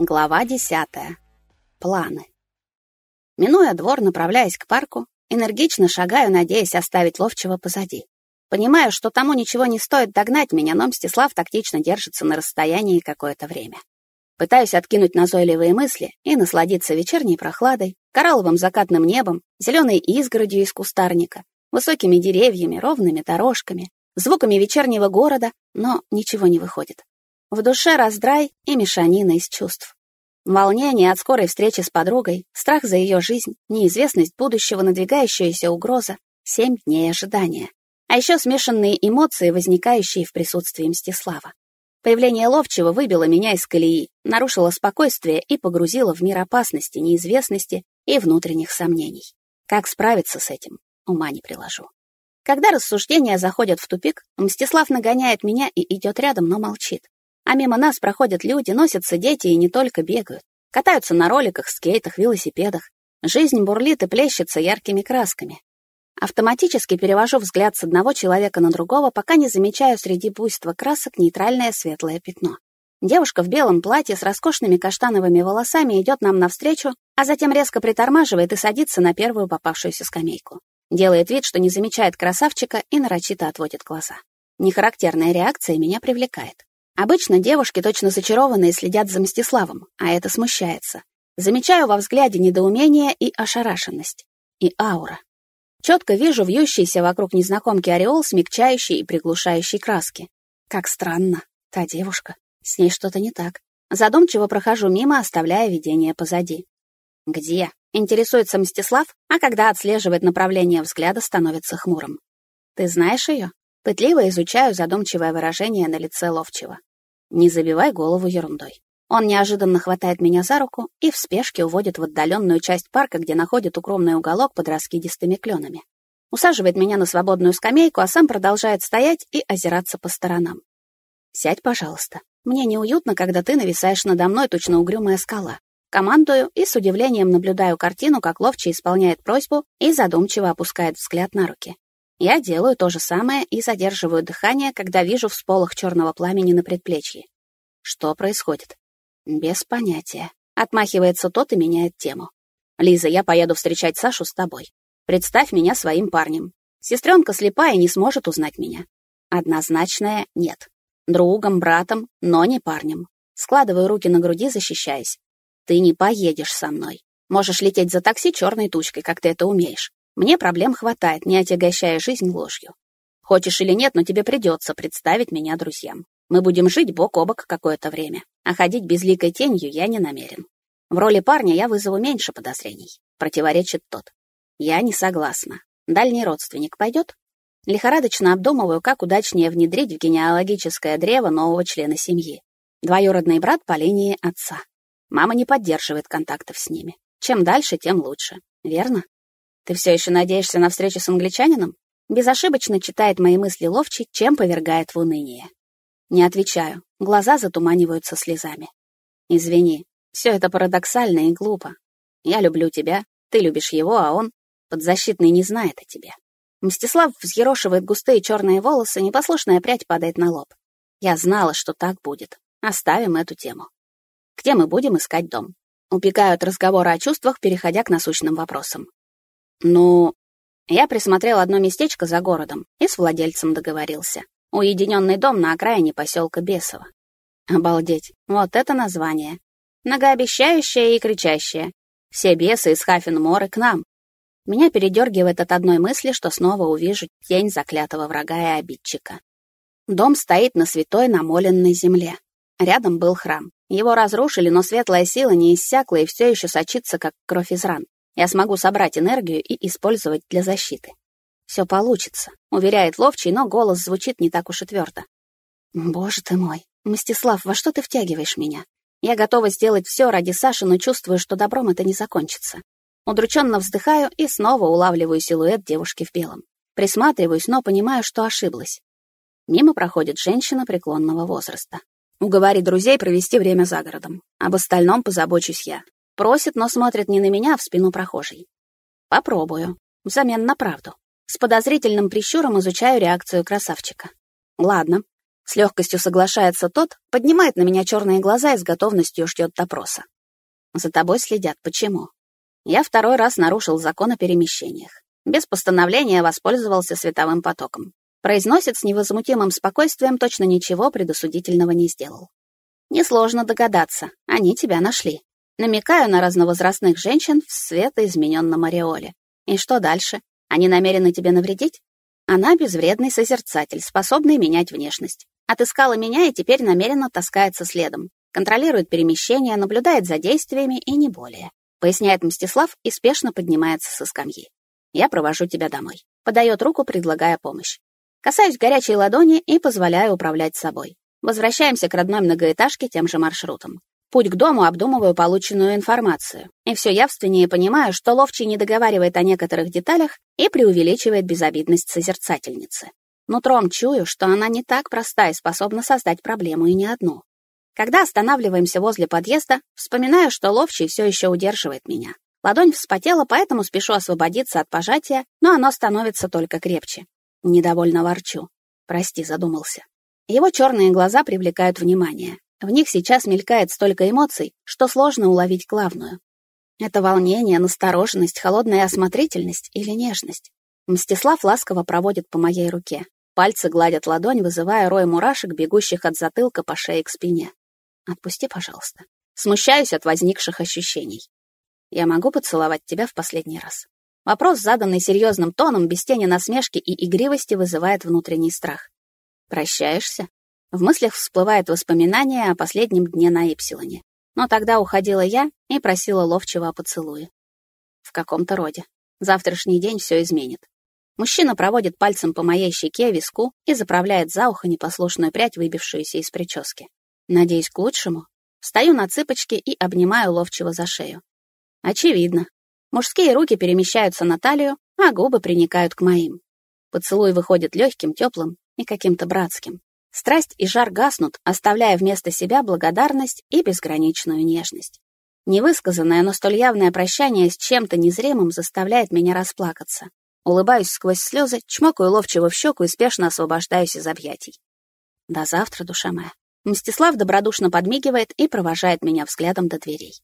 Глава десятая. Планы. Минуя двор, направляясь к парку, энергично шагаю, надеясь оставить ловчего позади. Понимаю, что тому ничего не стоит догнать меня, но Мстислав тактично держится на расстоянии какое-то время. Пытаюсь откинуть назойливые мысли и насладиться вечерней прохладой, коралловым закатным небом, зеленой изгородью из кустарника, высокими деревьями, ровными дорожками, звуками вечернего города, но ничего не выходит. В душе раздрай и мешанина из чувств. Волнение от скорой встречи с подругой, страх за ее жизнь, неизвестность будущего, надвигающаяся угроза, семь дней ожидания. А еще смешанные эмоции, возникающие в присутствии Мстислава. Появление Ловчего выбило меня из колеи, нарушило спокойствие и погрузило в мир опасности, неизвестности и внутренних сомнений. Как справиться с этим, ума не приложу. Когда рассуждения заходят в тупик, Мстислав нагоняет меня и идет рядом, но молчит. А мимо нас проходят люди, носятся дети и не только бегают. Катаются на роликах, скейтах, велосипедах. Жизнь бурлит и плещется яркими красками. Автоматически перевожу взгляд с одного человека на другого, пока не замечаю среди буйства красок нейтральное светлое пятно. Девушка в белом платье с роскошными каштановыми волосами идет нам навстречу, а затем резко притормаживает и садится на первую попавшуюся скамейку. Делает вид, что не замечает красавчика и нарочито отводит глаза. Нехарактерная реакция меня привлекает. Обычно девушки точно зачарованные следят за Мстиславом, а это смущается. Замечаю во взгляде недоумение и ошарашенность. И аура. Четко вижу вьющийся вокруг незнакомки ореол, смягчающий и приглушающий краски. Как странно. Та девушка. С ней что-то не так. Задумчиво прохожу мимо, оставляя видение позади. «Где?» — интересуется Мстислав, а когда отслеживает направление взгляда, становится хмурым. «Ты знаешь ее?» Пытливо изучаю задумчивое выражение на лице Ловчего. Не забивай голову ерундой. Он неожиданно хватает меня за руку и в спешке уводит в отдаленную часть парка, где находит укромный уголок под раскидистыми кленами. Усаживает меня на свободную скамейку, а сам продолжает стоять и озираться по сторонам. «Сядь, пожалуйста. Мне неуютно, когда ты нависаешь надо мной, точно угрюмая скала. Командую и с удивлением наблюдаю картину, как ловче исполняет просьбу и задумчиво опускает взгляд на руки. Я делаю то же самое и задерживаю дыхание, когда вижу всполох черного пламени на предплечье. Что происходит? Без понятия. Отмахивается тот и меняет тему. Лиза, я поеду встречать Сашу с тобой. Представь меня своим парнем. Сестренка слепая не сможет узнать меня. Однозначное нет. Другом, братом, но не парнем. Складываю руки на груди, защищаясь. Ты не поедешь со мной. Можешь лететь за такси черной тучкой, как ты это умеешь. Мне проблем хватает, не отягощая жизнь ложью. Хочешь или нет, но тебе придется представить меня друзьям. Мы будем жить бок о бок какое-то время, а ходить безликой тенью я не намерен. В роли парня я вызову меньше подозрений. Противоречит тот. Я не согласна. Дальний родственник пойдет? Лихорадочно обдумываю, как удачнее внедрить в генеалогическое древо нового члена семьи. Двоюродный брат по линии отца. Мама не поддерживает контактов с ними. Чем дальше, тем лучше. Верно? Ты все еще надеешься на встречу с англичанином? Безошибочно читает мои мысли ловчий, чем повергает в уныние. Не отвечаю, глаза затуманиваются слезами. Извини, все это парадоксально и глупо. Я люблю тебя, ты любишь его, а он, подзащитный, не знает о тебе. Мстислав взъерошивает густые черные волосы, непослушная прядь падает на лоб. Я знала, что так будет. Оставим эту тему. Где мы будем искать дом? Упекаю от разговора о чувствах, переходя к насущным вопросам. Ну, я присмотрел одно местечко за городом и с владельцем договорился. Уединенный дом на окраине поселка Бесово. Обалдеть, вот это название. Многообещающее и кричащее. Все бесы из Хафенморы к нам. Меня передергивает от одной мысли, что снова увижу тень заклятого врага и обидчика. Дом стоит на святой намоленной земле. Рядом был храм. Его разрушили, но светлая сила не иссякла и все еще сочится, как кровь из ран. Я смогу собрать энергию и использовать для защиты. Все получится, уверяет Ловчий, но голос звучит не так уж и твердо. Боже ты мой, Мстислав, во что ты втягиваешь меня? Я готова сделать все ради Саши, но чувствую, что добром это не закончится. Удрученно вздыхаю и снова улавливаю силуэт девушки в белом. Присматриваюсь, но понимаю, что ошиблась. Мимо проходит женщина преклонного возраста. Уговори друзей провести время за городом. Об остальном позабочусь я. Просит, но смотрит не на меня, а в спину прохожей. Попробую. Взамен на правду. С подозрительным прищуром изучаю реакцию красавчика. Ладно. С легкостью соглашается тот, поднимает на меня черные глаза и с готовностью ждет допроса. За тобой следят. Почему? Я второй раз нарушил закон о перемещениях. Без постановления воспользовался световым потоком. Произносит с невозмутимым спокойствием, точно ничего предосудительного не сделал. Несложно догадаться, они тебя нашли. Намекаю на разновозрастных женщин в светоизмененном ореоле. И что дальше? Они намерены тебе навредить? Она безвредный созерцатель, способный менять внешность. Отыскала меня и теперь намеренно таскается следом. Контролирует перемещение, наблюдает за действиями и не более. Поясняет Мстислав и спешно поднимается со скамьи. Я провожу тебя домой. Подает руку, предлагая помощь. Касаюсь горячей ладони и позволяю управлять собой. Возвращаемся к родной многоэтажке тем же маршрутом. Путь к дому обдумываю полученную информацию. И все явственнее понимаю, что Ловчий не договаривает о некоторых деталях и преувеличивает безобидность созерцательницы. Нутром чую, что она не так проста и способна создать проблему и не одну. Когда останавливаемся возле подъезда, вспоминаю, что ловчий все еще удерживает меня. Ладонь вспотела, поэтому спешу освободиться от пожатия, но оно становится только крепче. Недовольно ворчу. Прости, задумался. Его черные глаза привлекают внимание. В них сейчас мелькает столько эмоций, что сложно уловить главную. Это волнение, настороженность, холодная осмотрительность или нежность. Мстислав ласково проводит по моей руке. Пальцы гладят ладонь, вызывая рой мурашек, бегущих от затылка по шее к спине. Отпусти, пожалуйста. Смущаюсь от возникших ощущений. Я могу поцеловать тебя в последний раз. Вопрос, заданный серьезным тоном, без тени насмешки и игривости, вызывает внутренний страх. Прощаешься? В мыслях всплывает воспоминание о последнем дне на Ипсилоне. Но тогда уходила я и просила ловчего о поцелуе. В каком-то роде. Завтрашний день все изменит. Мужчина проводит пальцем по моей щеке, виску и заправляет за ухо непослушную прядь, выбившуюся из прически. Надеюсь, к лучшему. Стою на цыпочке и обнимаю ловчего за шею. Очевидно. Мужские руки перемещаются на талию, а губы приникают к моим. Поцелуй выходит легким, теплым и каким-то братским. Страсть и жар гаснут, оставляя вместо себя благодарность и безграничную нежность. Невысказанное, но столь явное прощание с чем-то незримым заставляет меня расплакаться. Улыбаюсь сквозь слезы, чмокаю ловчего в щеку и спешно освобождаюсь из объятий. До завтра, душа моя. Мстислав добродушно подмигивает и провожает меня взглядом до дверей.